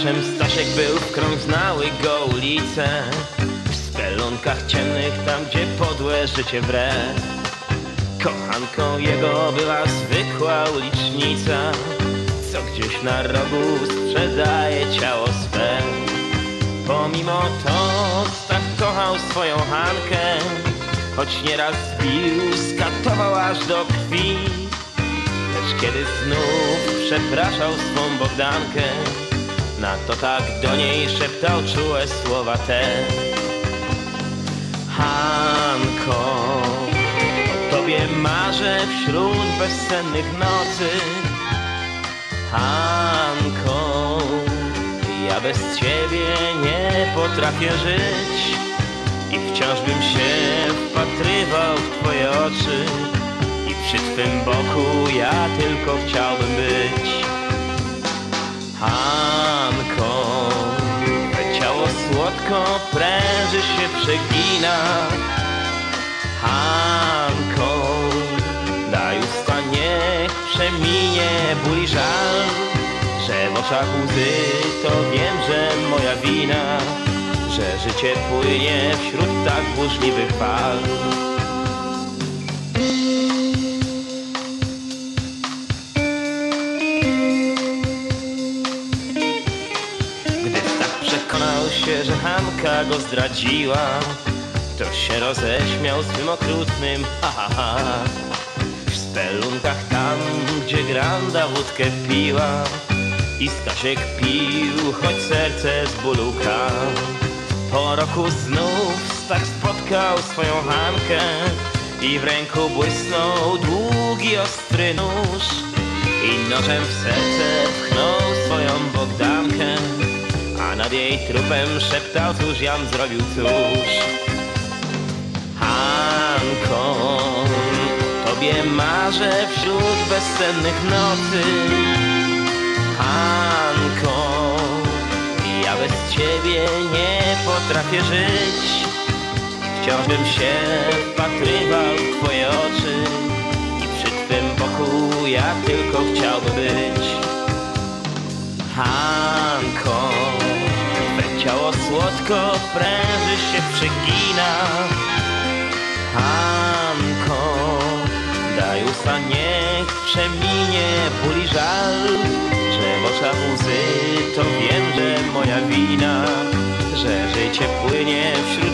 Staszem Stasiek był, w krąg znały go ulice. W spelunkach ciemnych, tam gdzie podłe życie wre. Kochanką jego była zwykła ulicznica. Co gdzieś na rogu sprzedaje ciało swe. Pomimo to Stach kochał swoją Hankę. Choć nieraz bił, skatował aż do krwi. Lecz kiedy znów przepraszał swą Bogdankę Na to tak do niej szeptał czułe słowa te. Hanko, o tobie marzę wśród bezsennych nocy. Hanko, ja bez ciebie nie potrafię żyć I wciąż bym się wpatrywał w twoje oczy. I przy twym boku ja tylko chciałbym być. Hanko, słodko pręży się przegina. Hanko, daj usta niech przeminie ból i żal. Że w oczach łzy to wiem, że moja wina. Że życie płynie wśród tak burzliwych fal przekonał się, że Hanka go zdradziła. To się roześmiał swym okrutnym ha ha ha. W spelunkach tam, gdzie Granda wódkę piła. I Stasiek pił, choć serce z bólu Po roku znów Stach spotkał swoją Hankę. I w ręku błysnął długi, ostry nóż. I nożem w serce nad jej trupem szeptał, cóż jam zrobił, cóż. Hanko, tobie marzę wśród bezsennych nocy. Hanko, ja bez ciebie nie potrafię żyć. Wciąż bym się wpatrywał w twoje oczy I przy twym boku ja tylko chciałbym być. Hanko, słodko pręży się przegina Hanko, daj usta niech przeminie ból i żal Że łzy to wiem, że moja wina Że życie płynie wśród